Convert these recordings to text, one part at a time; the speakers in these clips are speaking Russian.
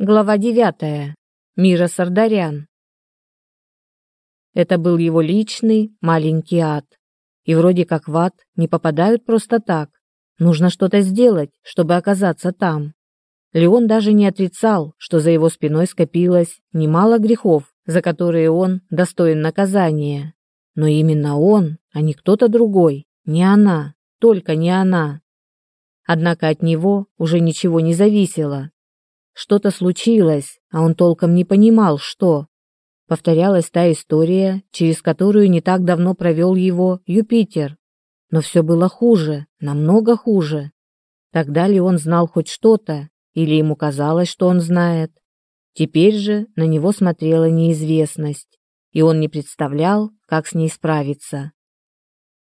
Глава 9. Мира Сардарян. Это был его личный маленький ад. И вроде как в ад не попадают просто так. Нужно что-то сделать, чтобы оказаться там. Леон даже не отрицал, что за его спиной скопилось немало грехов, за которые он достоин наказания. Но именно он, а не кто-то другой, не она, только не она. Однако от него уже ничего не зависело, что-то случилось, а он толком не понимал, что. Повторялась та история, через которую не так давно провел его Юпитер. Но все было хуже, намного хуже. Тогда ли он знал хоть что-то, или ему казалось, что он знает? Теперь же на него смотрела неизвестность, и он не представлял, как с ней справиться.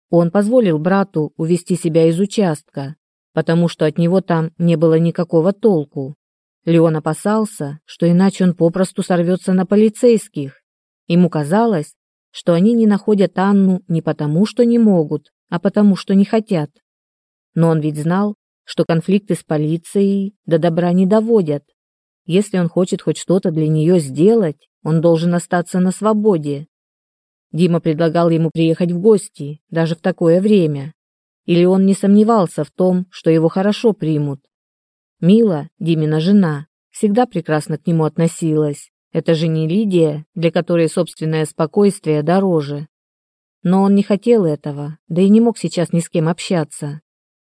Он позволил брату увести себя из участка, потому что от него там не было никакого толку. Леон опасался, что иначе он попросту сорвется на полицейских. Ему казалось, что они не находят Анну не потому, что не могут, а потому, что не хотят. Но он ведь знал, что конфликты с полицией до добра не доводят. Если он хочет хоть что-то для нее сделать, он должен остаться на свободе. Дима предлагал ему приехать в гости, даже в такое время. Или он не сомневался в том, что его хорошо примут, Мила, Димина жена, всегда прекрасно к нему относилась. Это же не Лидия, для которой собственное спокойствие дороже. Но он не хотел этого, да и не мог сейчас ни с кем общаться.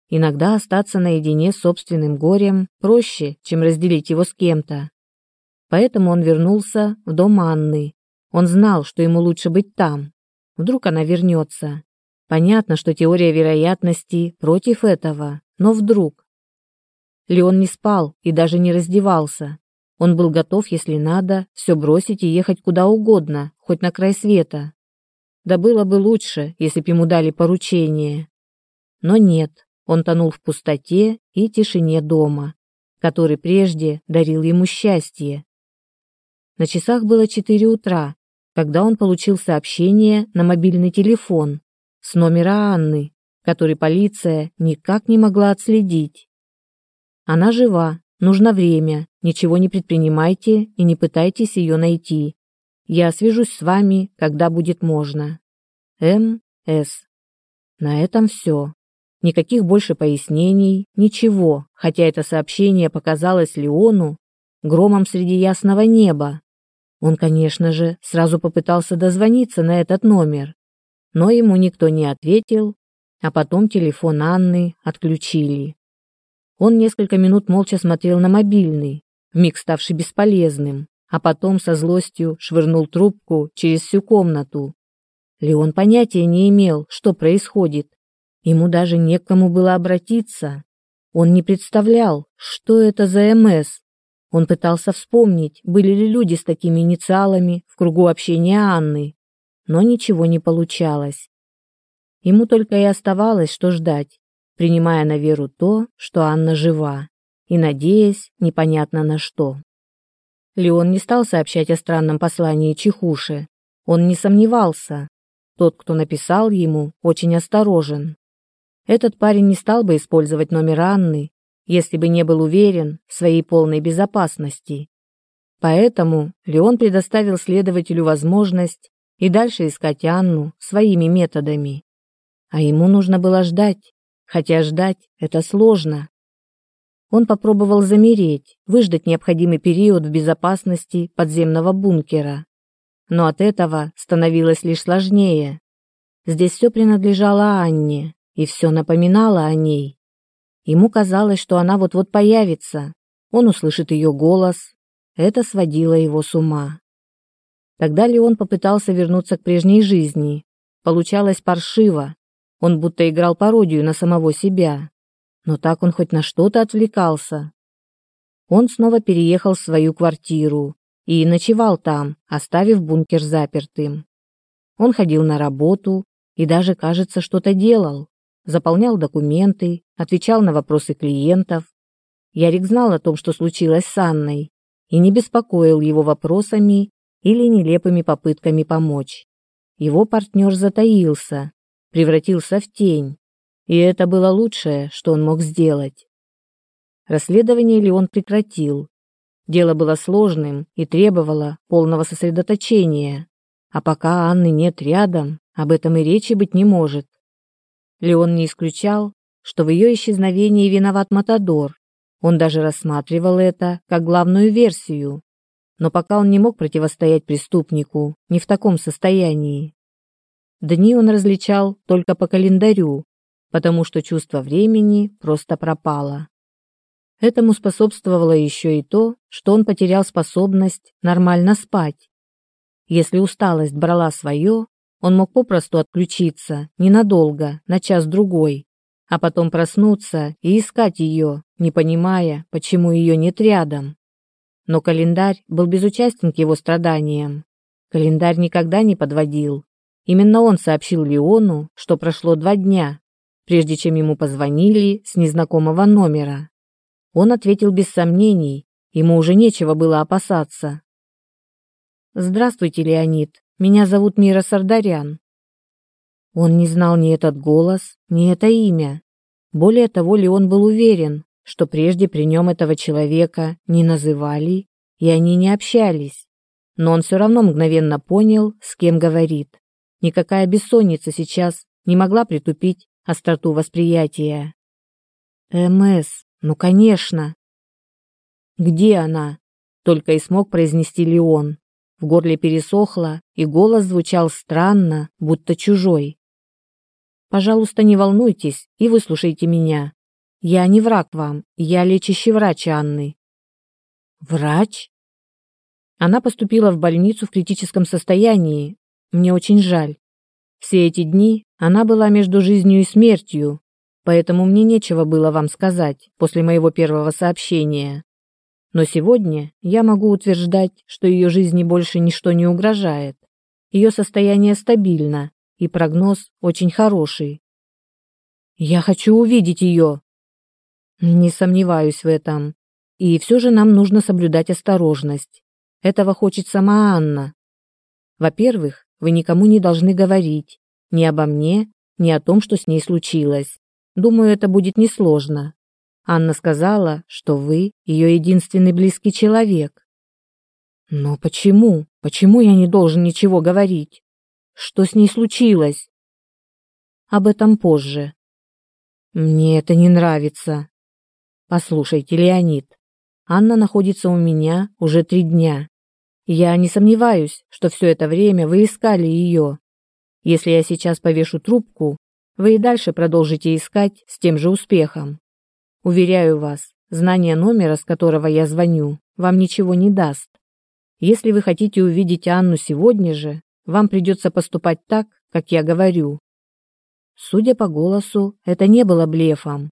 Иногда остаться наедине с собственным горем проще, чем разделить его с кем-то. Поэтому он вернулся в дом Анны. Он знал, что ему лучше быть там. Вдруг она вернется. Понятно, что теория вероятности против этого, но вдруг. Леон не спал и даже не раздевался. Он был готов, если надо, все бросить и ехать куда угодно, хоть на край света. Да было бы лучше, если б ему дали поручение. Но нет, он тонул в пустоте и тишине дома, который прежде дарил ему счастье. На часах было 4 утра, когда он получил сообщение на мобильный телефон с номера Анны, который полиция никак не могла отследить. Она жива, нужно время, ничего не предпринимайте и не пытайтесь ее найти. Я свяжусь с вами, когда будет можно. М. С. На этом все. Никаких больше пояснений, ничего, хотя это сообщение показалось Леону громом среди ясного неба. Он, конечно же, сразу попытался дозвониться на этот номер, но ему никто не ответил, а потом телефон Анны отключили. Он несколько минут молча смотрел на мобильный, миг ставший бесполезным, а потом со злостью швырнул трубку через всю комнату. Леон понятия не имел, что происходит. Ему даже не к кому было обратиться. Он не представлял, что это за МС. Он пытался вспомнить, были ли люди с такими инициалами в кругу общения Анны, но ничего не получалось. Ему только и оставалось, что ждать, принимая на веру то, что Анна жива, и надеясь непонятно на что. Леон не стал сообщать о странном послании Чехуши. Он не сомневался. Тот, кто написал ему, очень осторожен. Этот парень не стал бы использовать номер Анны, если бы не был уверен в своей полной безопасности. Поэтому Леон предоставил следователю возможность и дальше искать Анну своими методами. А ему нужно было ждать, хотя ждать это сложно. Он попробовал замереть, выждать необходимый период в безопасности подземного бункера. Но от этого становилось лишь сложнее. Здесь все принадлежало Анне, и все напоминало о ней. Ему казалось, что она вот-вот появится. Он услышит ее голос. Это сводило его с ума. Тогда Леон попытался вернуться к прежней жизни. Получалось паршиво, он будто играл пародию на самого себя. Но так он хоть на что-то отвлекался. Он снова переехал в свою квартиру и ночевал там, оставив бункер запертым. Он ходил на работу и даже, кажется, что-то делал. Заполнял документы, отвечал на вопросы клиентов. Ярик знал о том, что случилось с Анной, и не беспокоил его вопросами или нелепыми попытками помочь. Его партнер затаился, превратился в тень, и это было лучшее, что он мог сделать. Расследование Леон прекратил. Дело было сложным и требовало полного сосредоточения, а пока Анны нет рядом, об этом и речи быть не может. Леон не исключал, что в ее исчезновении виноват Матадор. Он даже рассматривал это как главную версию. Но пока он не мог противостоять преступнику, не в таком состоянии. Дни он различал только по календарю, потому что чувство времени просто пропало. Этому способствовало еще и то, что он потерял способность нормально спать. Если усталость брала свое, он мог попросту отключиться ненадолго, на час-другой, а потом проснуться и искать ее, не понимая, почему ее нет рядом. Но календарь был безучастен к его страданиям. Календарь никогда не подводил. Именно он сообщил Леону, что прошло два дня, прежде чем ему позвонили с незнакомого номера. Он ответил без сомнений, ему уже нечего было опасаться. «Здравствуйте, Леонид, меня зовут Мира Сардарян». Он не знал ни этот голос, ни это имя. Более того, Леон был уверен, что прежде при нем этого человека не называли, и они не общались. Но он все равно мгновенно понял, с кем говорит. Никакая бессонница сейчас не могла притупить остроту восприятия. «МС, ну конечно!» «Где она?» — только и смог произнести Леон. В горле пересохло, и голос звучал странно, будто чужой. «Пожалуйста, не волнуйтесь и выслушайте меня. Я не враг вам, я лечащий врач Анны». «Врач?» Она поступила в больницу в критическом состоянии, мне очень жаль. Все эти дни она была между жизнью и смертью, поэтому мне нечего было вам сказать после моего первого сообщения. Но сегодня я могу утверждать, что ее жизни больше ничто не угрожает. Ее состояние стабильно, и прогноз очень хороший. Я хочу увидеть ее. Не сомневаюсь в этом. И все же нам нужно соблюдать осторожность. Этого хочет сама Анна. Во-первых, вы никому не должны говорить. Ни обо мне, ни о том, что с ней случилось. Думаю, это будет несложно. Анна сказала, что вы ее единственный близкий человек. Но почему? Почему я не должен ничего говорить? Что с ней случилось? Об этом позже. Мне это не нравится. Послушайте, Леонид, Анна находится у меня уже три дня. Я не сомневаюсь, что все это время вы искали ее. Если я сейчас повешу трубку, вы и дальше продолжите искать с тем же успехом. Уверяю вас, знание номера, с которого я звоню, вам ничего не даст. Если вы хотите увидеть Анну сегодня же, вам придется поступать так, как я говорю». Судя по голосу, это не было блефом.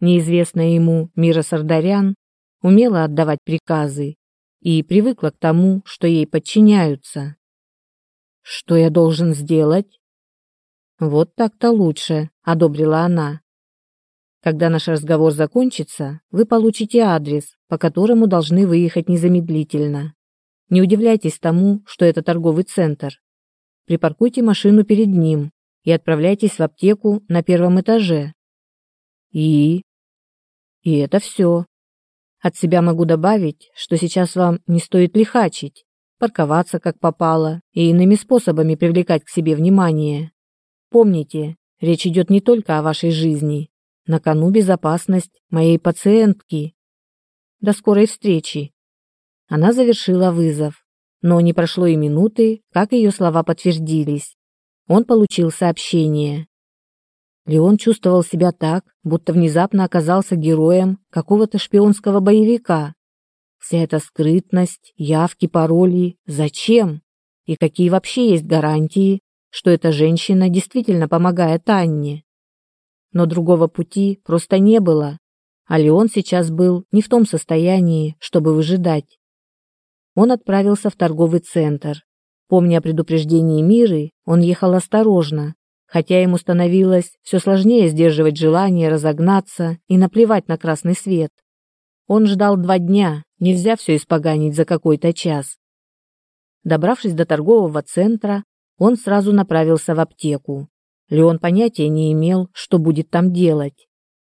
Неизвестная ему Мира Сардарян умела отдавать приказы и привыкла к тому, что ей подчиняются. «Что я должен сделать?» «Вот так-то лучше», — одобрила она. «Когда наш разговор закончится, вы получите адрес, по которому должны выехать незамедлительно. Не удивляйтесь тому, что это торговый центр. Припаркуйте машину перед ним и отправляйтесь в аптеку на первом этаже». «И?» «И это все», от себя могу добавить, что сейчас вам не стоит лихачить, парковаться как попало и иными способами привлекать к себе внимание. Помните, речь идет не только о вашей жизни. На кону безопасность моей пациентки. До скорой встречи. Она завершила вызов, но не прошло и минуты, как ее слова подтвердились. Он получил сообщение. И он чувствовал себя так, будто внезапно оказался героем какого-то шпионского боевика. Вся эта скрытность, явки, пароли – зачем? И какие вообще есть гарантии, что эта женщина действительно помогает Анне? Но другого пути просто не было, а Леон сейчас был не в том состоянии, чтобы выжидать. Он отправился в торговый центр. Помня о предупреждении Миры, он ехал осторожно, хотя ему становилось все сложнее сдерживать желание разогнаться и наплевать на красный свет. Он ждал два дня, нельзя все испоганить за какой-то час. Добравшись до торгового центра, он сразу направился в аптеку. Леон понятия не имел, что будет там делать.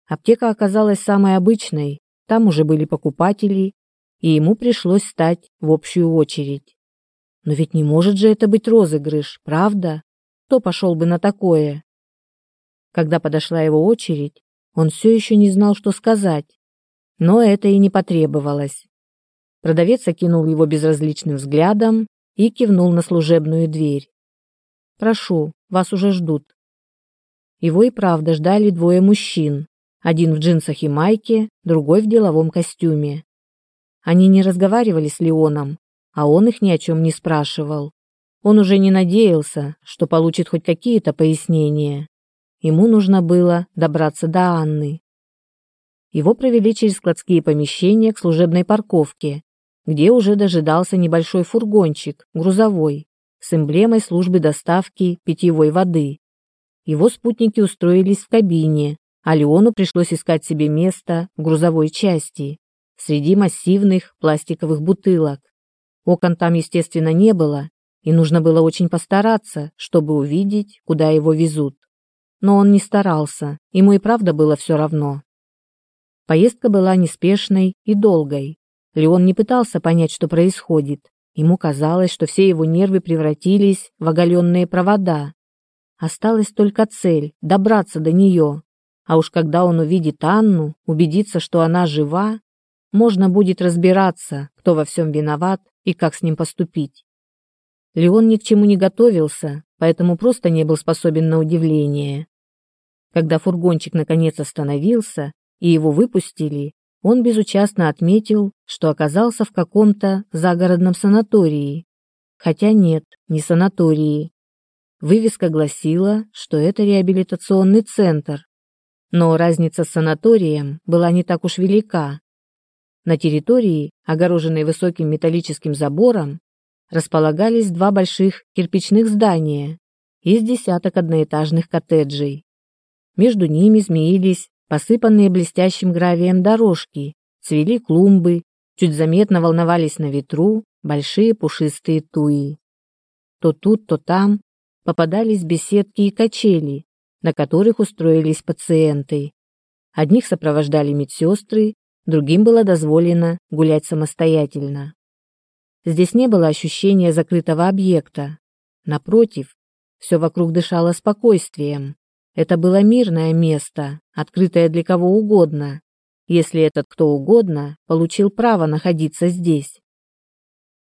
Аптека оказалась самой обычной, там уже были покупатели, и ему пришлось стать в общую очередь. Но ведь не может же это быть розыгрыш, правда? кто пошел бы на такое? Когда подошла его очередь, он все еще не знал, что сказать, но это и не потребовалось. Продавец окинул его безразличным взглядом и кивнул на служебную дверь. «Прошу, вас уже ждут». Его и правда ждали двое мужчин, один в джинсах и майке, другой в деловом костюме. Они не разговаривали с Леоном, а он их ни о чем не спрашивал. Он уже не надеялся, что получит хоть какие-то пояснения. Ему нужно было добраться до Анны. Его провели через складские помещения к служебной парковке, где уже дожидался небольшой фургончик, грузовой, с эмблемой службы доставки питьевой воды. Его спутники устроились в кабине, а Леону пришлось искать себе место в грузовой части, среди массивных пластиковых бутылок. Окон там, естественно, не было, и нужно было очень постараться, чтобы увидеть, куда его везут. Но он не старался, ему и правда было все равно. Поездка была неспешной и долгой. Леон не пытался понять, что происходит. Ему казалось, что все его нервы превратились в оголенные провода. Осталась только цель – добраться до нее. А уж когда он увидит Анну, убедится, что она жива, можно будет разбираться, кто во всем виноват и как с ним поступить. Леон ни к чему не готовился, поэтому просто не был способен на удивление. Когда фургончик наконец остановился и его выпустили, он безучастно отметил, что оказался в каком-то загородном санатории. Хотя нет, не санатории. Вывеска гласила, что это реабилитационный центр. Но разница с санаторием была не так уж велика. На территории, огороженной высоким металлическим забором, располагались два больших кирпичных здания из десяток одноэтажных коттеджей. Между ними змеились посыпанные блестящим гравием дорожки, цвели клумбы, чуть заметно волновались на ветру большие пушистые туи. То тут, то там попадались беседки и качели, на которых устроились пациенты. Одних сопровождали медсестры, другим было дозволено гулять самостоятельно. Здесь не было ощущения закрытого объекта. Напротив, все вокруг дышало спокойствием. Это было мирное место, открытое для кого угодно, если этот кто угодно получил право находиться здесь.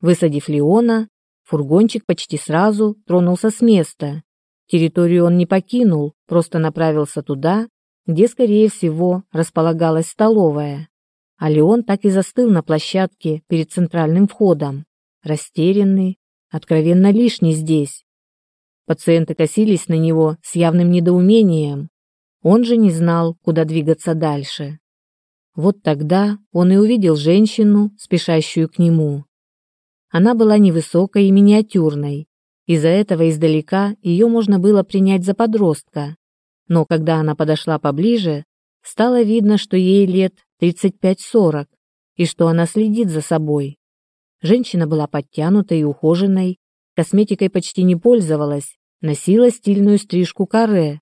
Высадив Леона, фургончик почти сразу тронулся с места. Территорию он не покинул, просто направился туда, где, скорее всего, располагалась столовая а Леон так и застыл на площадке перед центральным входом, растерянный, откровенно лишний здесь. Пациенты косились на него с явным недоумением. Он же не знал, куда двигаться дальше. Вот тогда он и увидел женщину, спешащую к нему. Она была невысокой и миниатюрной. Из-за этого издалека ее можно было принять за подростка. Но когда она подошла поближе, стало видно, что ей лет 35-40, и что она следит за собой. Женщина была подтянутой и ухоженной, косметикой почти не пользовалась, носила стильную стрижку каре.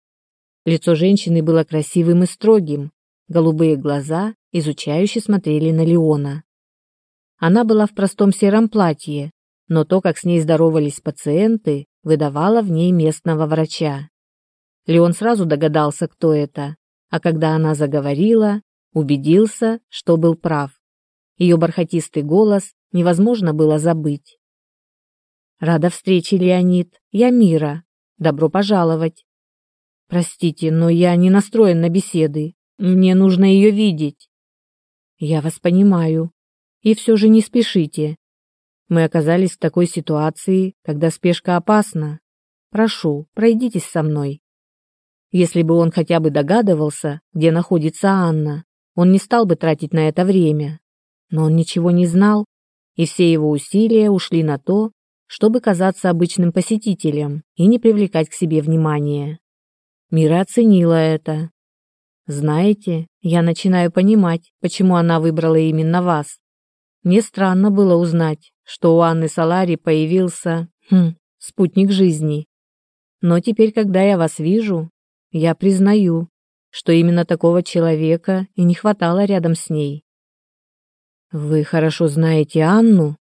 Лицо женщины было красивым и строгим, голубые глаза изучающе смотрели на Леона. Она была в простом сером платье, но то, как с ней здоровались пациенты, выдавало в ней местного врача. Леон сразу догадался, кто это, а когда она заговорила, убедился, что был прав. Ее бархатистый голос невозможно было забыть. «Рада встрече, Леонид. Я Мира. Добро пожаловать». «Простите, но я не настроен на беседы. Мне нужно ее видеть». «Я вас понимаю. И все же не спешите. Мы оказались в такой ситуации, когда спешка опасна. Прошу, пройдитесь со мной». Если бы он хотя бы догадывался, где находится Анна, он не стал бы тратить на это время. Но он ничего не знал, и все его усилия ушли на то, чтобы казаться обычным посетителем и не привлекать к себе внимания. Мира оценила это. «Знаете, я начинаю понимать, почему она выбрала именно вас. Мне странно было узнать, что у Анны Салари появился... Хм, спутник жизни. Но теперь, когда я вас вижу, я признаю, что именно такого человека и не хватало рядом с ней. «Вы хорошо знаете Анну?»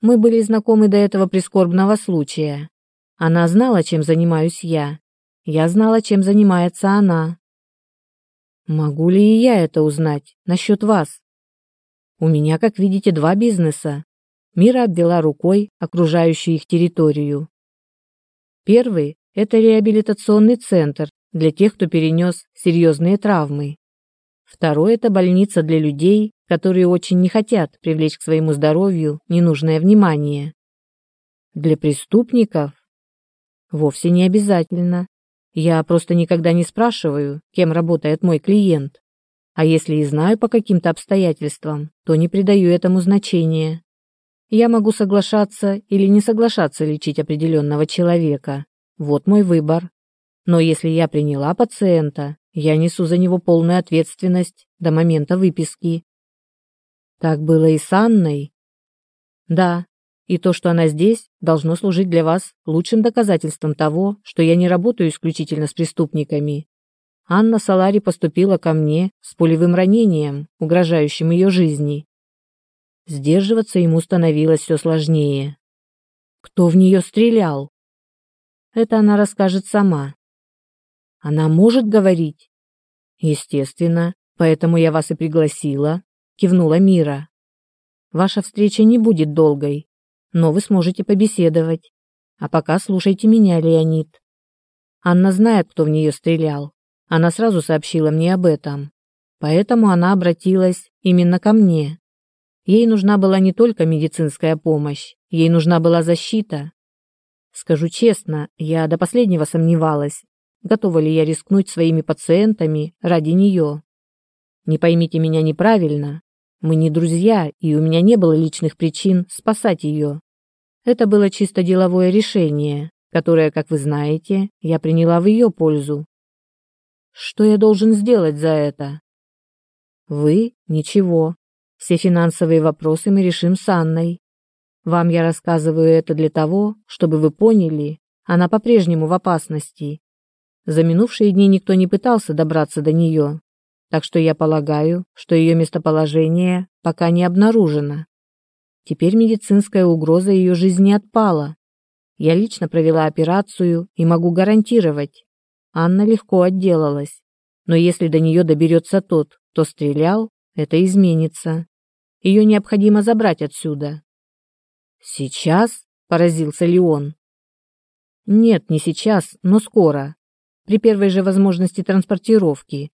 Мы были знакомы до этого прискорбного случая. Она знала, чем занимаюсь я. Я знала, чем занимается она. Могу ли и я это узнать насчет вас? У меня, как видите, два бизнеса. Мира обвела рукой окружающую их территорию. Первый – это реабилитационный центр, для тех, кто перенес серьезные травмы. Второе – это больница для людей, которые очень не хотят привлечь к своему здоровью ненужное внимание. Для преступников? Вовсе не обязательно. Я просто никогда не спрашиваю, кем работает мой клиент. А если и знаю по каким-то обстоятельствам, то не придаю этому значения. Я могу соглашаться или не соглашаться лечить определенного человека. Вот мой выбор. Но если я приняла пациента, я несу за него полную ответственность до момента выписки. Так было и с Анной. Да, и то, что она здесь, должно служить для вас лучшим доказательством того, что я не работаю исключительно с преступниками. Анна Салари поступила ко мне с пулевым ранением, угрожающим ее жизни. Сдерживаться ему становилось все сложнее. Кто в нее стрелял? Это она расскажет сама, она может говорить?» «Естественно, поэтому я вас и пригласила», — кивнула Мира. «Ваша встреча не будет долгой, но вы сможете побеседовать. А пока слушайте меня, Леонид». Анна знает, кто в нее стрелял. Она сразу сообщила мне об этом. Поэтому она обратилась именно ко мне. Ей нужна была не только медицинская помощь, ей нужна была защита. Скажу честно, я до последнего сомневалась, готова ли я рискнуть своими пациентами ради нее. Не поймите меня неправильно. Мы не друзья, и у меня не было личных причин спасать ее. Это было чисто деловое решение, которое, как вы знаете, я приняла в ее пользу. Что я должен сделать за это? Вы – ничего. Все финансовые вопросы мы решим с Анной. Вам я рассказываю это для того, чтобы вы поняли, она по-прежнему в опасности, за минувшие дни никто не пытался добраться до нее, так что я полагаю, что ее местоположение пока не обнаружено. Теперь медицинская угроза ее жизни отпала. Я лично провела операцию и могу гарантировать. Анна легко отделалась. Но если до нее доберется тот, кто стрелял, это изменится. Ее необходимо забрать отсюда. «Сейчас?» – поразился Леон. «Нет, не сейчас, но скоро при первой же возможности транспортировки.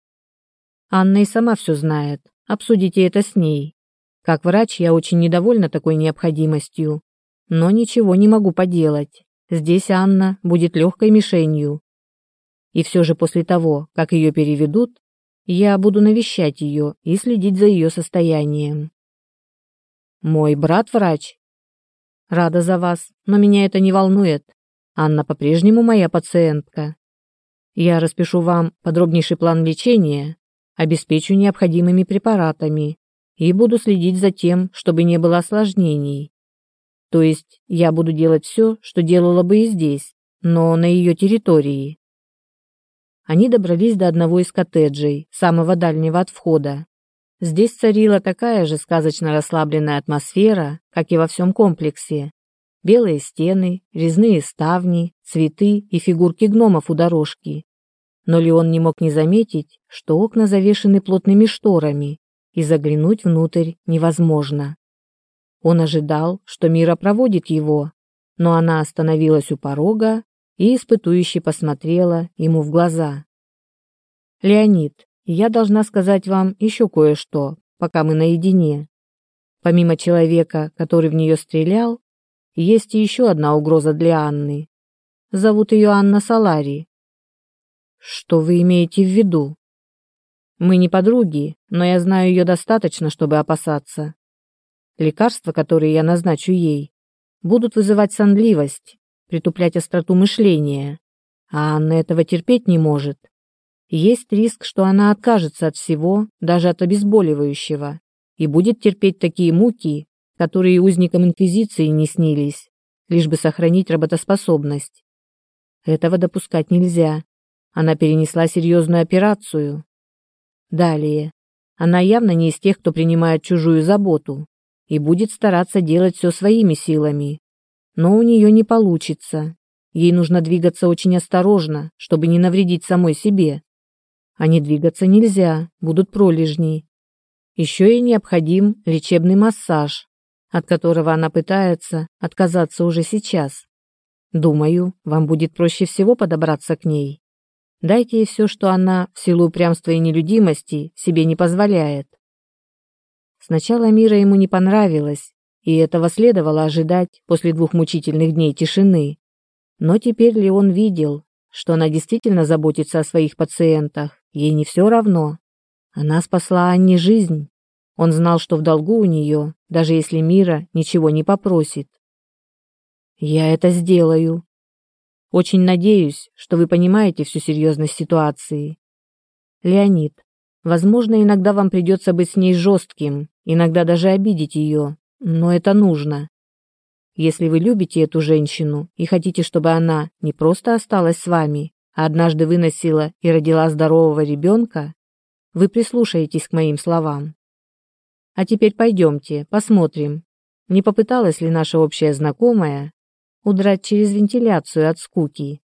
Анна и сама все знает. Обсудите это с ней. Как врач, я очень недовольна такой необходимостью. Но ничего не могу поделать. Здесь Анна будет легкой мишенью. И все же после того, как ее переведут, я буду навещать ее и следить за ее состоянием. Мой брат врач. Рада за вас, но меня это не волнует. Анна по-прежнему моя пациентка, я распишу вам подробнейший план лечения, а обеспечу необходимыми препаратами и буду следить за тем, чтобы не было осложнений. То есть я буду делать все, что делала бы и здесь, но на ее территории. Они добрались до одного из коттеджей, самого дальнего от входа. Здесь царила такая же сказочно расслабленная атмосфера, как и во всем комплексе. Белые стены, резные ставни, цветы и фигурки гномов у дорожки но Леон не мог не заметить, что окна завешены плотными шторами, и заглянуть внутрь невозможно. Он ожидал, что Мира проводит его, но она остановилась у порога и испытующе посмотрела ему в глаза. «Леонид, я должна сказать вам еще кое-что, пока мы наедине. Помимо человека, который в нее стрелял, есть еще одна угроза для Анны. Зовут ее Анна Салари. Что вы имеете в виду? Мы не подруги, но я знаю ее достаточно, чтобы опасаться. Лекарства, которые я назначу ей, будут вызывать сонливость, притуплять остроту мышления, а Анна этого терпеть не может. Есть риск, что она откажется от всего, даже от обезболивающего, и будет терпеть такие муки, которые узникам Инквизиции не снились, лишь бы сохранить работоспособность. Этого допускать нельзя. Она перенесла серьезную операцию. Далее. Она явно не из тех, кто принимает чужую заботу и будет стараться делать все своими силами. Но у нее не получится. Ей нужно двигаться очень осторожно, чтобы не навредить самой себе. А не двигаться нельзя, будут пролежни. Еще ей необходим лечебный массаж, от которого она пытается отказаться уже сейчас. Думаю, вам будет проще всего подобраться к ней. Дайте ей все, что она, в силу упрямства и нелюдимости, себе не позволяет. Сначала мира ему не понравилось, и этого следовало ожидать после двух мучительных дней тишины. Но теперь ли он видел, что она действительно заботится о своих пациентах, ей не все равно. Она спасла Анне жизнь. Он знал, что в долгу у нее, даже если Мира ничего не попросит. «Я это сделаю», очень надеюсь, что вы понимаете всю серьезность ситуации. Леонид, возможно, иногда вам придется быть с ней жестким, иногда даже обидеть ее, но это нужно. Если вы любите эту женщину и хотите, чтобы она не просто осталась с вами, а однажды выносила и родила здорового ребенка, вы прислушаетесь к моим словам. А теперь пойдемте, посмотрим, не попыталась ли наша общая знакомая удрать через вентиляцию от скуки.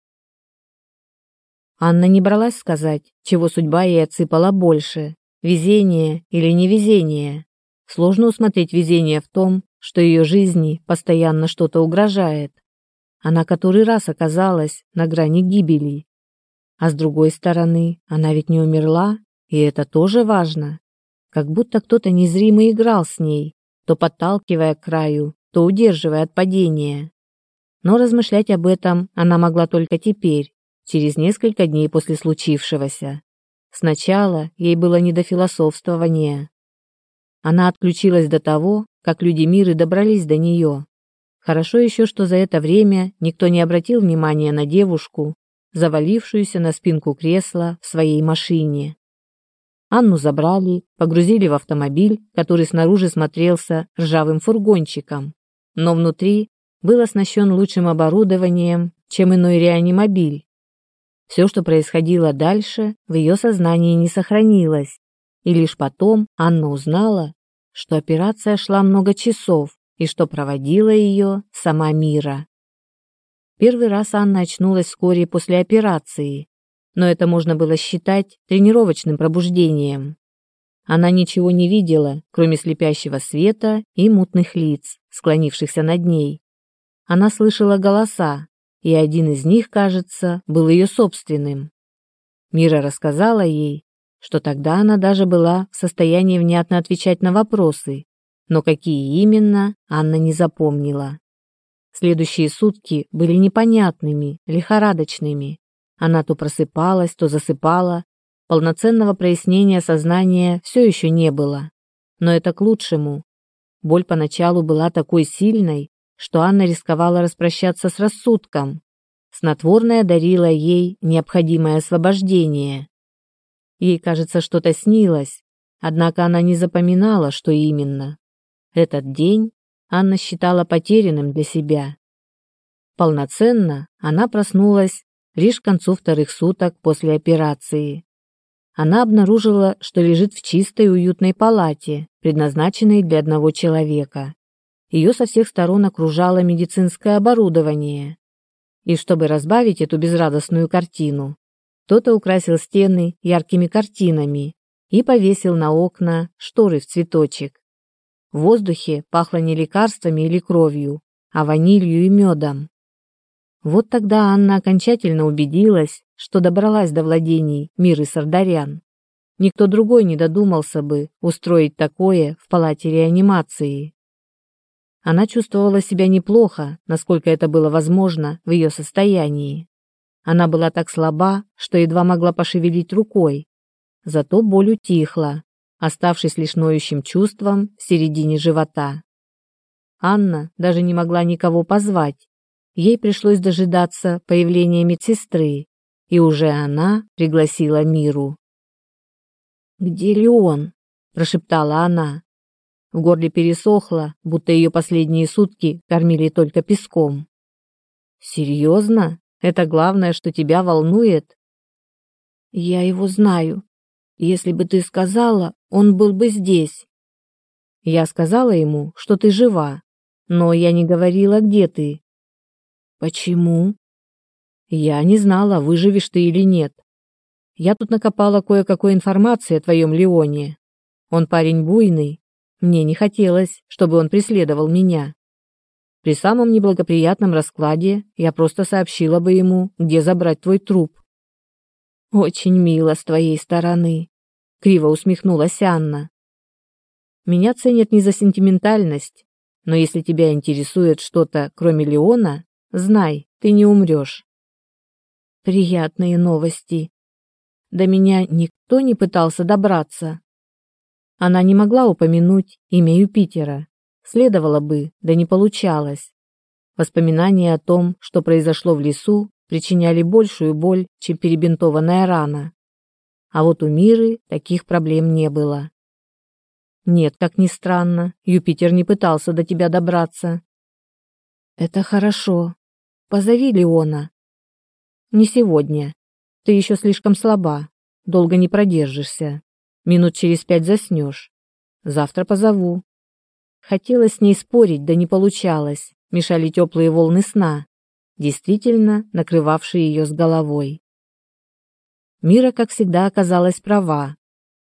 Анна не бралась сказать, чего судьба ей отсыпала больше – везение или невезение. Сложно усмотреть везение в том, что ее жизни постоянно что-то угрожает. Она который раз оказалась на грани гибели. А с другой стороны, она ведь не умерла, и это тоже важно. Как будто кто-то незримо играл с ней, то подталкивая к краю, то удерживая от падения. Но размышлять об этом она могла только теперь, через несколько дней после случившегося. Сначала ей было не до философствования. Она отключилась до того, как люди мира добрались до нее. Хорошо еще, что за это время никто не обратил внимания на девушку, завалившуюся на спинку кресла в своей машине. Анну забрали, погрузили в автомобиль, который снаружи смотрелся ржавым фургончиком, но внутри был оснащен лучшим оборудованием, чем иной реанимобиль. Все, что происходило дальше, в ее сознании не сохранилось, и лишь потом Анна узнала, что операция шла много часов и что проводила ее сама Мира. Первый раз Анна очнулась вскоре после операции, но это можно было считать тренировочным пробуждением. Она ничего не видела, кроме слепящего света и мутных лиц, склонившихся над ней она слышала голоса, и один из них, кажется, был ее собственным. Мира рассказала ей, что тогда она даже была в состоянии внятно отвечать на вопросы, но какие именно, Анна не запомнила. Следующие сутки были непонятными, лихорадочными. Она то просыпалась, то засыпала. Полноценного прояснения сознания все еще не было. Но это к лучшему. Боль поначалу была такой сильной, что Анна рисковала распрощаться с рассудком. Снотворное дарило ей необходимое освобождение. Ей, кажется, что-то снилось, однако она не запоминала, что именно. Этот день Анна считала потерянным для себя. Полноценно она проснулась лишь к концу вторых суток после операции. Она обнаружила, что лежит в чистой уютной палате, предназначенной для одного человека ее со всех сторон окружало медицинское оборудование. И чтобы разбавить эту безрадостную картину, кто-то украсил стены яркими картинами и повесил на окна шторы в цветочек. В воздухе пахло не лекарствами или кровью, а ванилью и медом. Вот тогда Анна окончательно убедилась, что добралась до владений мира Сардарян. Никто другой не додумался бы устроить такое в палате реанимации. Она чувствовала себя неплохо, насколько это было возможно в ее состоянии. Она была так слаба, что едва могла пошевелить рукой. Зато боль утихла, оставшись лишь ноющим чувством в середине живота. Анна даже не могла никого позвать. Ей пришлось дожидаться появления медсестры, и уже она пригласила Миру. «Где Леон?» – прошептала она. В горле пересохло, будто ее последние сутки кормили только песком. «Серьезно? Это главное, что тебя волнует?» «Я его знаю. Если бы ты сказала, он был бы здесь». «Я сказала ему, что ты жива, но я не говорила, где ты». «Почему?» «Я не знала, выживешь ты или нет. Я тут накопала кое-какой информации о твоем Леоне. Он парень буйный, мне не хотелось, чтобы он преследовал меня. При самом неблагоприятном раскладе я просто сообщила бы ему, где забрать твой труп. Очень мило с твоей стороны, криво усмехнулась Анна. Меня ценят не за сентиментальность, но если тебя интересует что-то, кроме Леона, знай, ты не умрешь. Приятные новости. До меня никто не пытался добраться. Она не могла упомянуть имя Юпитера. Следовало бы, да не получалось. Воспоминания о том, что произошло в лесу, причиняли большую боль, чем перебинтованная рана. А вот у Миры таких проблем не было. Нет, как ни странно, Юпитер не пытался до тебя добраться. Это хорошо. Позови Леона. Не сегодня. Ты еще слишком слаба. Долго не продержишься. Минут через пять заснешь. Завтра позову». Хотелось с ней спорить, да не получалось. Мешали теплые волны сна, действительно накрывавшие ее с головой. Мира, как всегда, оказалась права.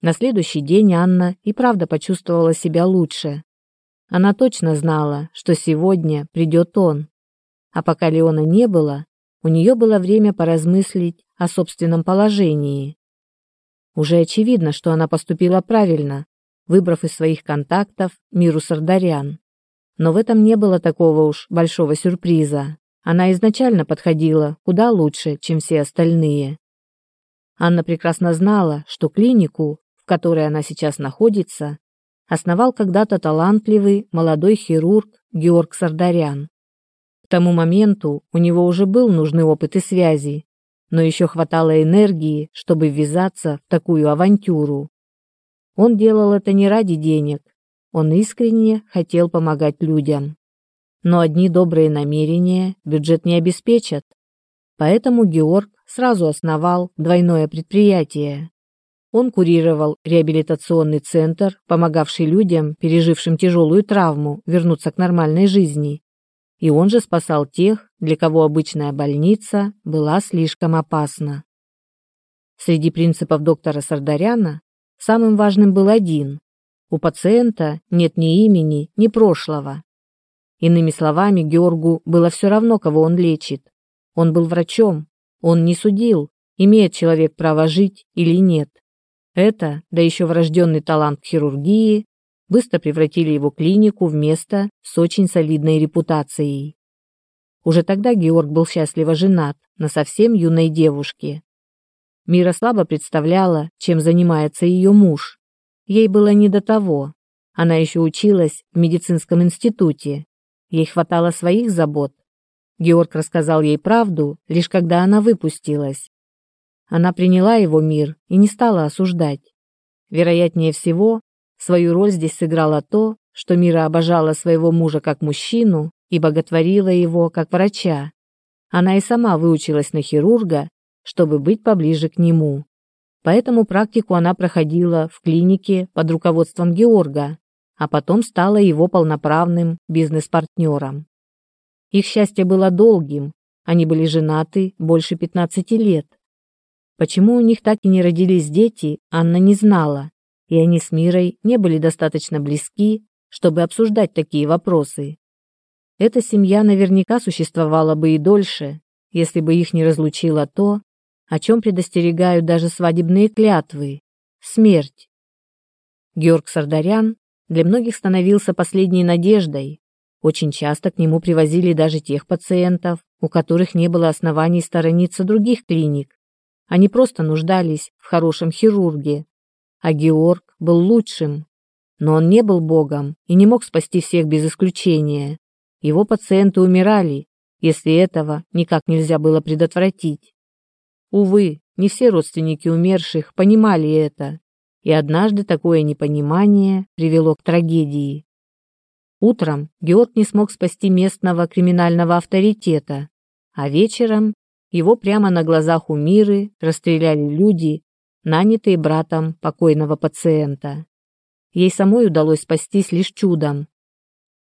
На следующий день Анна и правда почувствовала себя лучше. Она точно знала, что сегодня придет он. А пока Леона не было, у нее было время поразмыслить о собственном положении. Уже очевидно, что она поступила правильно, выбрав из своих контактов Миру Сардарян. Но в этом не было такого уж большого сюрприза. Она изначально подходила куда лучше, чем все остальные. Анна прекрасно знала, что клинику, в которой она сейчас находится, основал когда-то талантливый молодой хирург Георг Сардарян. К тому моменту у него уже был нужный опыт и связи, но еще хватало энергии, чтобы ввязаться в такую авантюру. Он делал это не ради денег, он искренне хотел помогать людям. Но одни добрые намерения бюджет не обеспечат, поэтому Георг сразу основал двойное предприятие. Он курировал реабилитационный центр, помогавший людям, пережившим тяжелую травму, вернуться к нормальной жизни, и он же спасал тех, для кого обычная больница была слишком опасна. Среди принципов доктора Сардаряна самым важным был один – у пациента нет ни имени, ни прошлого. Иными словами, Георгу было все равно, кого он лечит. Он был врачом, он не судил, имеет человек право жить или нет. Это, да еще врожденный талант к хирургии, быстро превратили его клинику в место с очень солидной репутацией. Уже тогда Георг был счастливо женат на совсем юной девушке. Мира слабо представляла, чем занимается ее муж. Ей было не до того. Она еще училась в медицинском институте. Ей хватало своих забот. Георг рассказал ей правду, лишь когда она выпустилась. Она приняла его мир и не стала осуждать. Вероятнее всего, Свою роль здесь сыграло то, что Мира обожала своего мужа как мужчину и боготворила его как врача. Она и сама выучилась на хирурга, чтобы быть поближе к нему. Поэтому практику она проходила в клинике под руководством Георга, а потом стала его полноправным бизнес-партнером. Их счастье было долгим, они были женаты больше 15 лет. Почему у них так и не родились дети, Анна не знала, и они с Мирой не были достаточно близки, чтобы обсуждать такие вопросы. Эта семья наверняка существовала бы и дольше, если бы их не разлучило то, о чем предостерегают даже свадебные клятвы – смерть. Георг Сардарян для многих становился последней надеждой. Очень часто к нему привозили даже тех пациентов, у которых не было оснований сторониться других клиник. Они просто нуждались в хорошем хирурге, а Георг был лучшим. Но он не был богом и не мог спасти всех без исключения. Его пациенты умирали, если этого никак нельзя было предотвратить. Увы, не все родственники умерших понимали это, и однажды такое непонимание привело к трагедии. Утром Георг не смог спасти местного криминального авторитета, а вечером его прямо на глазах у Миры расстреляли люди, нанятые братом покойного пациента. Ей самой удалось спастись лишь чудом.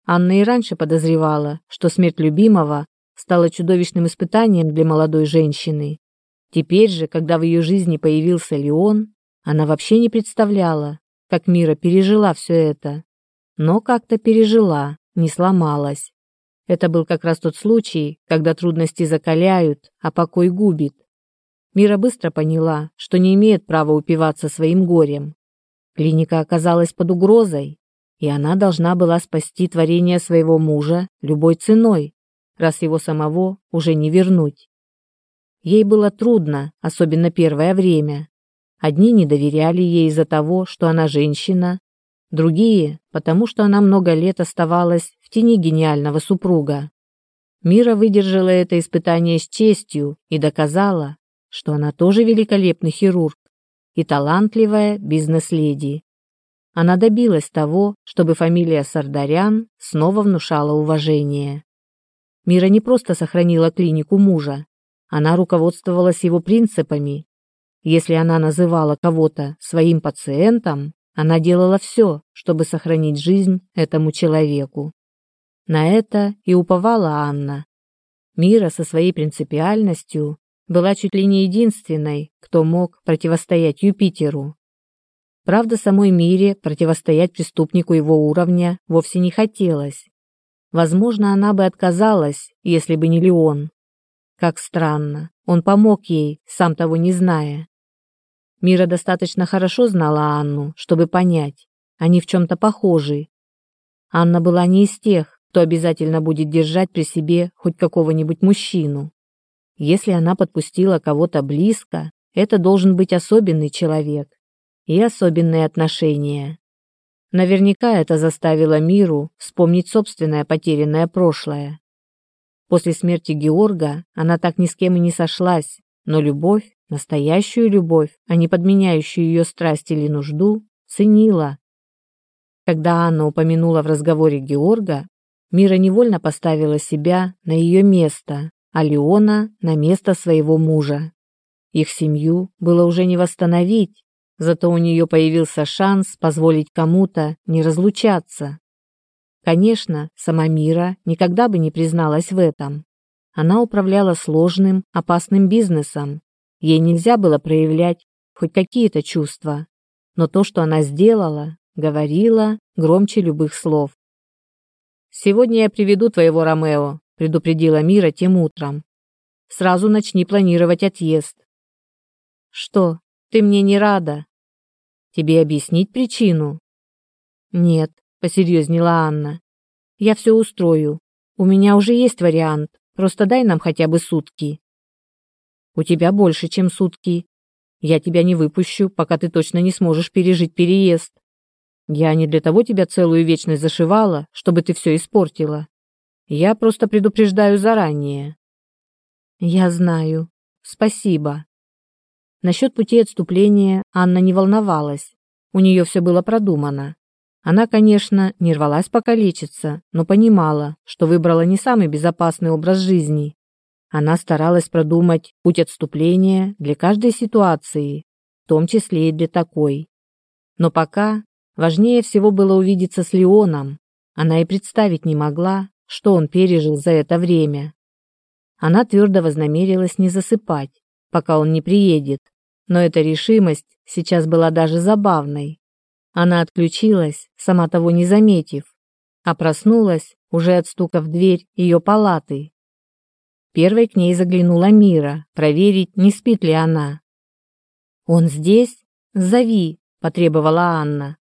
Анна и раньше подозревала, что смерть любимого стала чудовищным испытанием для молодой женщины. Теперь же, когда в ее жизни появился Леон, она вообще не представляла, как Мира пережила все это. Но как-то пережила, не сломалась. Это был как раз тот случай, когда трудности закаляют, а покой губит. Мира быстро поняла, что не имеет права упиваться своим горем. Клиника оказалась под угрозой, и она должна была спасти творение своего мужа любой ценой, раз его самого уже не вернуть. Ей было трудно, особенно первое время. Одни не доверяли ей из-за того, что она женщина, другие – потому что она много лет оставалась в тени гениального супруга. Мира выдержала это испытание с честью и доказала, что она тоже великолепный хирург и талантливая бизнес-леди. Она добилась того, чтобы фамилия Сардарян снова внушала уважение. Мира не просто сохранила клинику мужа, она руководствовалась его принципами. Если она называла кого-то своим пациентом, она делала все, чтобы сохранить жизнь этому человеку. На это и уповала Анна. Мира со своей принципиальностью была чуть ли не единственной, кто мог противостоять Юпитеру. Правда, самой Мире противостоять преступнику его уровня вовсе не хотелось. Возможно, она бы отказалась, если бы не Леон. Как странно, он помог ей, сам того не зная. Мира достаточно хорошо знала Анну, чтобы понять, они в чем-то похожи. Анна была не из тех, кто обязательно будет держать при себе хоть какого-нибудь мужчину. Если она подпустила кого-то близко, это должен быть особенный человек и особенные отношения. Наверняка это заставило Миру вспомнить собственное потерянное прошлое. После смерти Георга она так ни с кем и не сошлась, но любовь, настоящую любовь, а не подменяющую ее страсть или нужду, ценила. Когда Анна упомянула в разговоре Георга, Мира невольно поставила себя на ее место а Леона на место своего мужа. Их семью было уже не восстановить, зато у нее появился шанс позволить кому-то не разлучаться. Конечно, сама Мира никогда бы не призналась в этом. Она управляла сложным, опасным бизнесом. Ей нельзя было проявлять хоть какие-то чувства. Но то, что она сделала, говорила громче любых слов. «Сегодня я приведу твоего Ромео», предупредила Мира тем утром. Сразу начни планировать отъезд. Что, ты мне не рада? Тебе объяснить причину? Нет, посерьезнела Анна. Я все устрою. У меня уже есть вариант. Просто дай нам хотя бы сутки. У тебя больше, чем сутки. Я тебя не выпущу, пока ты точно не сможешь пережить переезд. Я не для того тебя целую вечность зашивала, чтобы ты все испортила. Я просто предупреждаю заранее». «Я знаю. Спасибо». Насчет пути отступления Анна не волновалась. У нее все было продумано. Она, конечно, не рвалась пока лечиться, но понимала, что выбрала не самый безопасный образ жизни. Она старалась продумать путь отступления для каждой ситуации, в том числе и для такой. Но пока важнее всего было увидеться с Леоном. Она и представить не могла, что он пережил за это время. Она твердо вознамерилась не засыпать, пока он не приедет, но эта решимость сейчас была даже забавной. Она отключилась, сама того не заметив, а проснулась уже от стука в дверь ее палаты. Первой к ней заглянула Мира, проверить, не спит ли она. «Он здесь? Зови!» – потребовала Анна.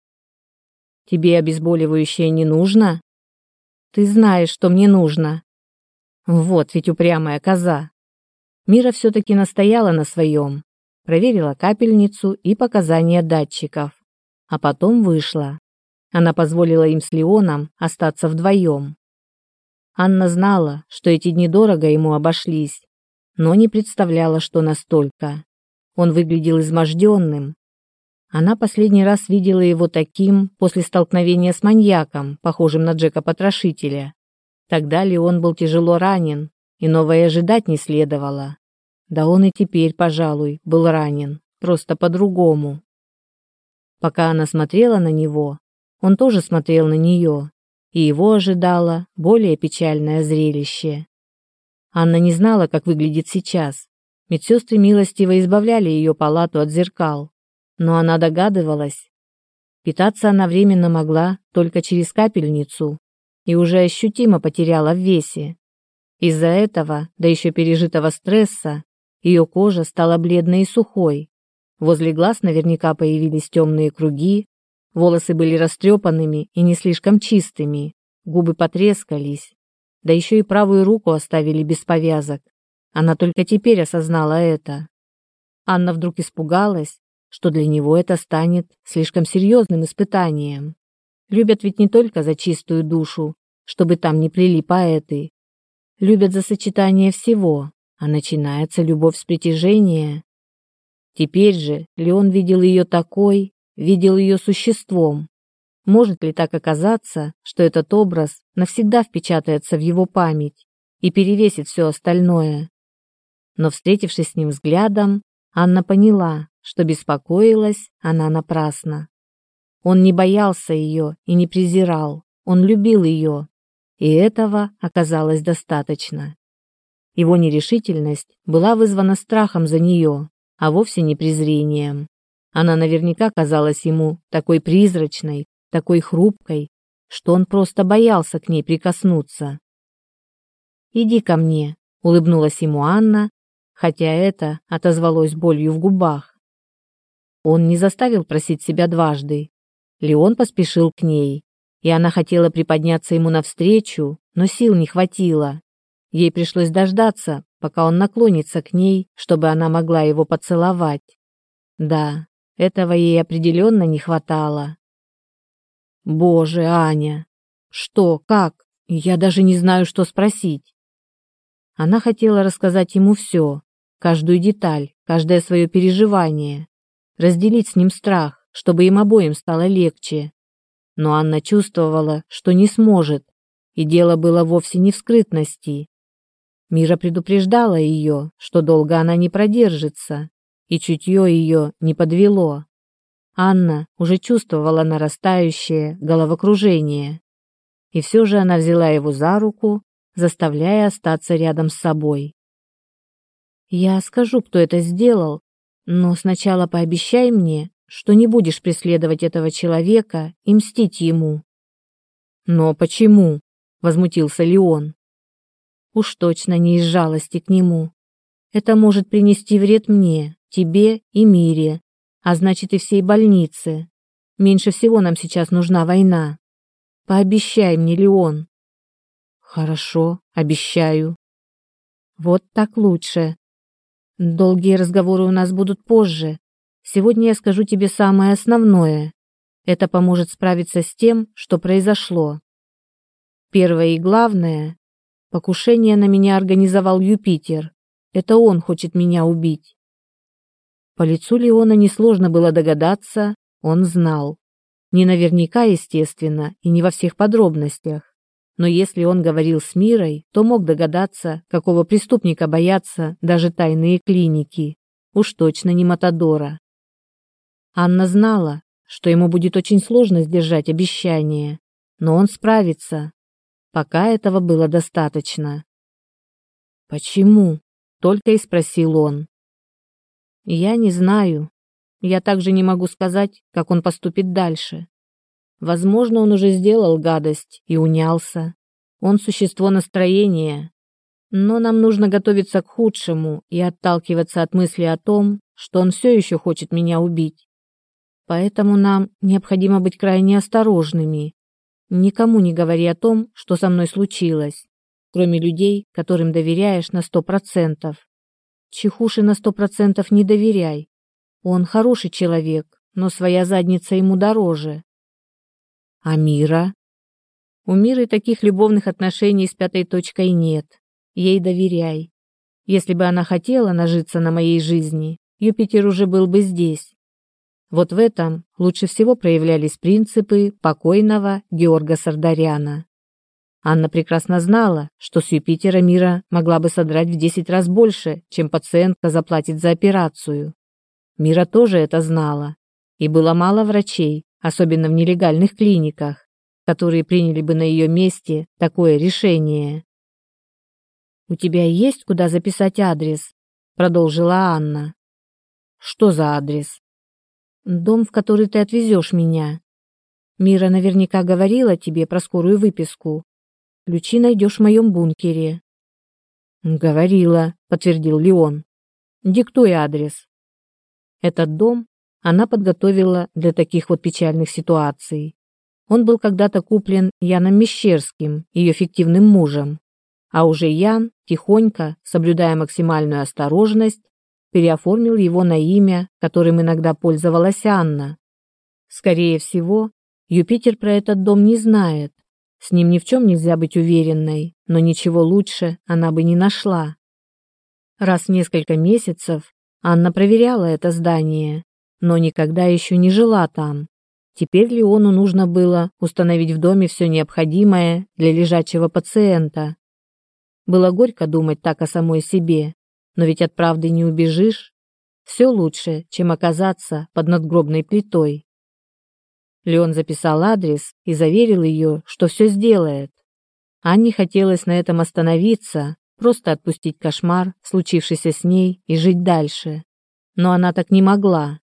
«Тебе обезболивающее не нужно?» Ты знаешь, что мне нужно. Вот ведь упрямая коза. Мира все-таки настояла на своем, проверила капельницу и показания датчиков, а потом вышла. Она позволила им с Леоном остаться вдвоем. Анна знала, что эти дни дорого ему обошлись, но не представляла, что настолько. Он выглядел изможденным, она последний раз видела его таким после столкновения с маньяком, похожим на Джека-потрошителя. Тогда Леон был тяжело ранен, и новое ожидать не следовало. Да он и теперь, пожалуй, был ранен, просто по-другому. Пока она смотрела на него, он тоже смотрел на нее, и его ожидало более печальное зрелище. Анна не знала, как выглядит сейчас. Медсестры милостиво избавляли ее палату от зеркал, но она догадывалась. Питаться она временно могла только через капельницу и уже ощутимо потеряла в весе. Из-за этого, да еще пережитого стресса, ее кожа стала бледной и сухой. Возле глаз наверняка появились темные круги, волосы были растрепанными и не слишком чистыми, губы потрескались, да еще и правую руку оставили без повязок. Она только теперь осознала это. Анна вдруг испугалась, что для него это станет слишком серьезным испытанием. Любят ведь не только за чистую душу, чтобы там не плели поэты. Любят за сочетание всего, а начинается любовь с притяжения. Теперь же Леон видел ее такой, видел ее существом. Может ли так оказаться, что этот образ навсегда впечатается в его память и перевесит все остальное? Но, встретившись с ним взглядом, Анна поняла, что беспокоилась она напрасно. Он не боялся ее и не презирал, он любил ее, и этого оказалось достаточно. Его нерешительность была вызвана страхом за нее, а вовсе не презрением. Она наверняка казалась ему такой призрачной, такой хрупкой, что он просто боялся к ней прикоснуться. «Иди ко мне», — улыбнулась ему Анна, хотя это отозвалось болью в губах. Он не заставил просить себя дважды. Леон поспешил к ней, и она хотела приподняться ему навстречу, но сил не хватило. Ей пришлось дождаться, пока он наклонится к ней, чтобы она могла его поцеловать. Да, этого ей определенно не хватало. «Боже, Аня! Что, как? Я даже не знаю, что спросить!» Она хотела рассказать ему все, каждую деталь, каждое свое переживание, разделить с ним страх, чтобы им обоим стало легче. Но Анна чувствовала, что не сможет, и дело было вовсе не в скрытности. Мира предупреждала ее, что долго она не продержится, и чутье ее не подвело. Анна уже чувствовала нарастающее головокружение. И все же она взяла его за руку, заставляя остаться рядом с собой. «Я скажу, кто это сделал, но сначала пообещай мне, что не будешь преследовать этого человека и мстить ему». «Но почему?» — возмутился Леон. «Уж точно не из жалости к нему. Это может принести вред мне, тебе и мире, а значит и всей больнице. Меньше всего нам сейчас нужна война. Пообещай мне, Леон». «Хорошо, обещаю». «Вот так лучше», Долгие разговоры у нас будут позже. Сегодня я скажу тебе самое основное. Это поможет справиться с тем, что произошло. Первое и главное – покушение на меня организовал Юпитер. Это он хочет меня убить. По лицу Леона несложно было догадаться, он знал. Не наверняка, естественно, и не во всех подробностях. Но если он говорил с Мирой, то мог догадаться, какого преступника боятся даже тайные клиники. Уж точно не Матадора. Анна знала, что ему будет очень сложно сдержать обещание, но он справится. Пока этого было достаточно. «Почему?» — только и спросил он. «Я не знаю. Я также не могу сказать, как он поступит дальше. Возможно, он уже сделал гадость и унялся. Он существо настроения. Но нам нужно готовиться к худшему и отталкиваться от мысли о том, что он все еще хочет меня убить. Поэтому нам необходимо быть крайне осторожными. Никому не говори о том, что со мной случилось, кроме людей, которым доверяешь на сто процентов. Чехуши на сто процентов не доверяй. Он хороший человек, но своя задница ему дороже. А мира? У мира таких любовных отношений с пятой точкой нет. Ей доверяй. Если бы она хотела нажиться на моей жизни, Юпитер уже был бы здесь. Вот в этом лучше всего проявлялись принципы покойного Георга Сардаряна. Анна прекрасно знала, что с Юпитера Мира могла бы содрать в 10 раз больше, чем пациентка заплатит за операцию. Мира тоже это знала. И было мало врачей, особенно в нелегальных клиниках, которые приняли бы на ее месте такое решение. «У тебя есть куда записать адрес?» – продолжила Анна. «Что за адрес?» «Дом, в который ты отвезешь меня. Мира наверняка говорила тебе про скорую выписку. Ключи найдешь в моем бункере». «Говорила», – подтвердил Леон. «Диктуй адрес». «Этот дом она подготовила для таких вот печальных ситуаций. Он был когда-то куплен Яном Мещерским, ее фиктивным мужем. А уже Ян, тихонько, соблюдая максимальную осторожность, переоформил его на имя, которым иногда пользовалась Анна. Скорее всего, Юпитер про этот дом не знает. С ним ни в чем нельзя быть уверенной, но ничего лучше она бы не нашла. Раз в несколько месяцев Анна проверяла это здание, но никогда еще не жила там. Теперь Леону нужно было установить в доме все необходимое для лежачего пациента. Было горько думать так о самой себе, но ведь от правды не убежишь. Все лучше, чем оказаться под надгробной плитой. Леон записал адрес и заверил ее, что все сделает. Анне хотелось на этом остановиться, просто отпустить кошмар, случившийся с ней, и жить дальше. Но она так не могла.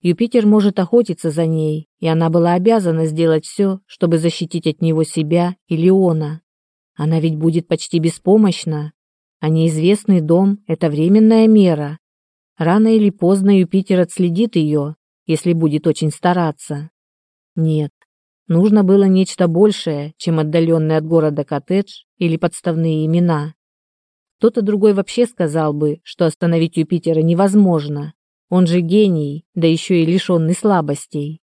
Юпитер может охотиться за ней, и она была обязана сделать все, чтобы защитить от него себя и Леона. Она ведь будет почти беспомощна. А неизвестный дом – это временная мера. Рано или поздно Юпитер отследит ее, если будет очень стараться. Нет, нужно было нечто большее, чем отдаленный от города коттедж или подставные имена. Кто-то другой вообще сказал бы, что остановить Юпитера невозможно, он же гений, да еще и лишенный слабостей.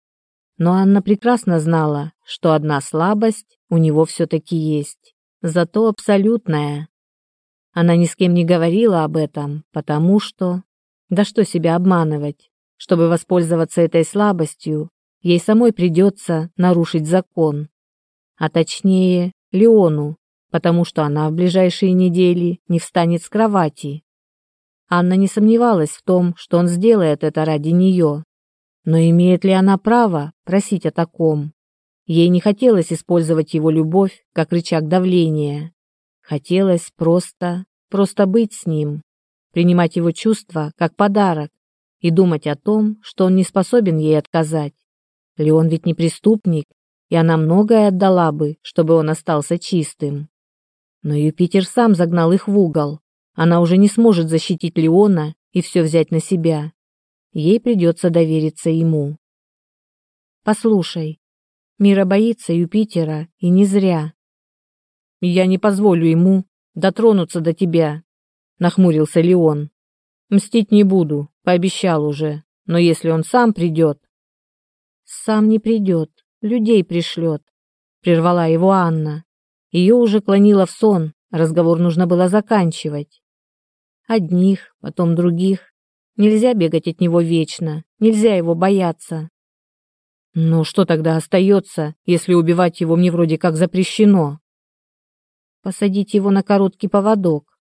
Но Анна прекрасно знала, что одна слабость у него все-таки есть, зато абсолютная. Она ни с кем не говорила об этом, потому что... Да что себя обманывать? Чтобы воспользоваться этой слабостью, ей самой придется нарушить закон. А точнее, Леону, потому что она в ближайшие недели не встанет с кровати. Анна не сомневалась в том, что он сделает это ради нее. Но имеет ли она право просить о таком? Ей не хотелось использовать его любовь как рычаг давления. Хотелось просто, просто быть с ним, принимать его чувства как подарок и думать о том, что он не способен ей отказать. Леон ведь не преступник, и она многое отдала бы, чтобы он остался чистым. Но Юпитер сам загнал их в угол, она уже не сможет защитить Леона и все взять на себя. Ей придется довериться ему. Послушай, Мира боится Юпитера, и не зря. Я не позволю ему дотронуться до тебя, нахмурился Леон. Мстить не буду, пообещал уже, но если он сам придет... Сам не придет, людей пришлет, прервала его Анна. Ее уже клонило в сон, разговор нужно было заканчивать. Одних, потом других. Нельзя бегать от него вечно, нельзя его бояться. но что тогда остается, если убивать его мне вроде как запрещено? Посадить его на короткий поводок.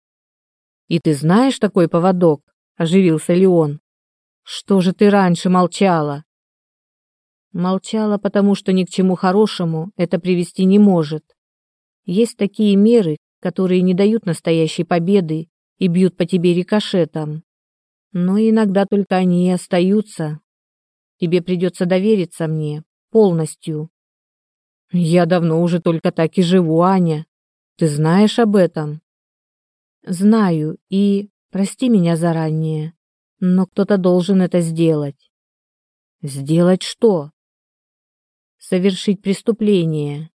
И ты знаешь такой поводок? Оживился Леон. Что же ты раньше молчала? Молчала, потому что ни к чему хорошему это привести не может. Есть такие меры, которые не дают настоящей победы и бьют по тебе рикошетом. Ну но иногда только они и остаются. Тебе придется довериться мне полностью. Я давно уже только так и живу, Аня. Ты знаешь об этом? Знаю, и прости меня заранее, но кто-то должен это сделать. Сделать что? Совершить преступление.